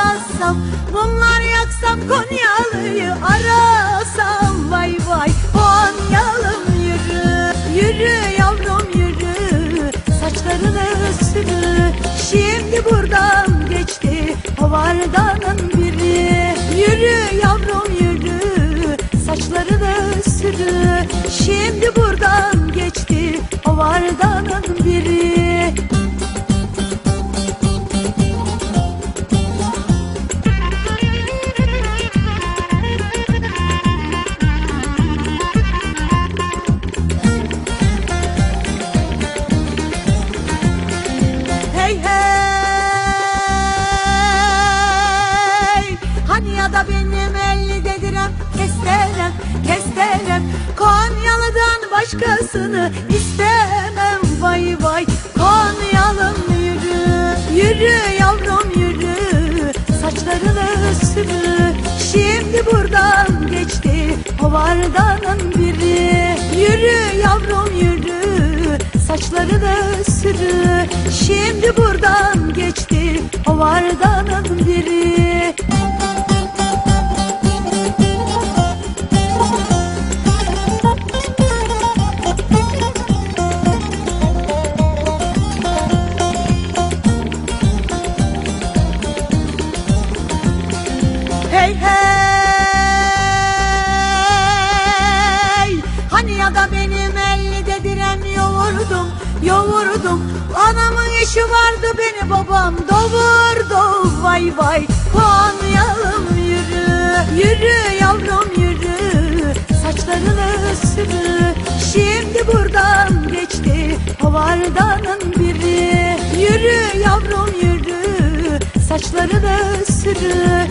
arasam Mumlar yaksam Konyalı'yı arasam. Vay vay Konyalım yürü Yürü yavrum yürü. Saçlarını sürü Şimdi buradan geçti. Havardanın biri. Yürü yavrum yürü. Saçlarını sürü Şimdi buradan geçti. Havardanın da benim elli dedirem. Kesterem kesterem Konyalı'dan başkasını istemem. Vay vay. Konyalım yürü Yürü yavrum yürü. Saçlarını sürü Şimdi buradan geçti Havardanın biri. Yürü yavrum yürü. Saçlarını sürü Şimdi buradan geçti Havardanın hey Hani ya da benim elli dedirem yoğurdum Yoğurdum. Anamın işi vardı beni babam doğurdu. Vay vay Konyalım yürü Yürü yavrum yürü. Saçlarını sürü Şimdi buradan geçti. Havardanın biri. Yürü yavrum yürü. Saçlarını sürü